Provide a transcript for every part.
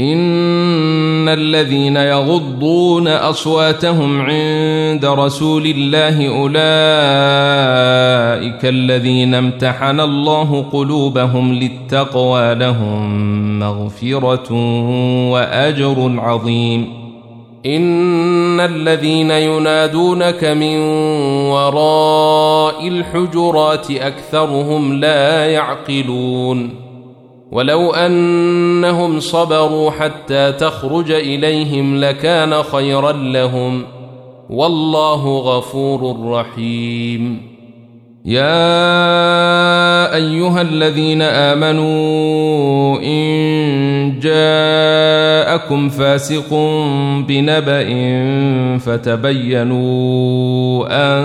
إن الذين يغضون أصواتهم عند رسول الله أولئك الذين امتحن الله قلوبهم للتقوى لهم مغفرة وأجر عظيم. إن الذين ينادونك من وراء الحجرات أكثرهم لا يعقلون. ولو أنهم صبروا حتى تخرج إليهم لكان خيرا لهم. والله غفور رحيم. يا أيها الذين آمنوا إن جاءكم فاسق بنبأ فتبينوا أن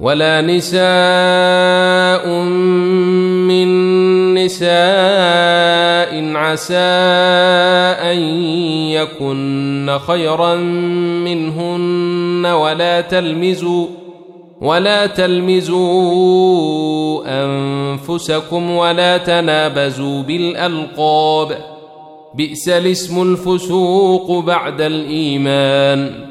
ولا نساء من نساء عسى أن يكن خيرا منهن ولا تلمزوا ولا تلمزوا أنفسكم ولا تنابزوا بالألقاب بئس الاسم الفسوق بعد الإيمان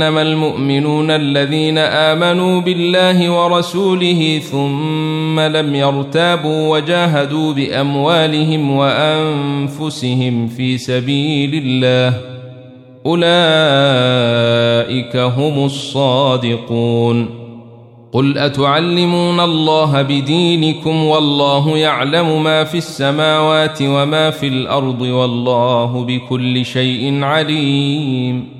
انما المؤمنون الذين آمنوا بالله ورسوله ثم لم يرتابوا وجاهدوا بأموالهم وأنفسهم في سبيل الله أولئك هم الصادقون قل أتعلمون الله بدينكم والله يعلم ما في السماوات وما في الأرض والله بكل شيء عليم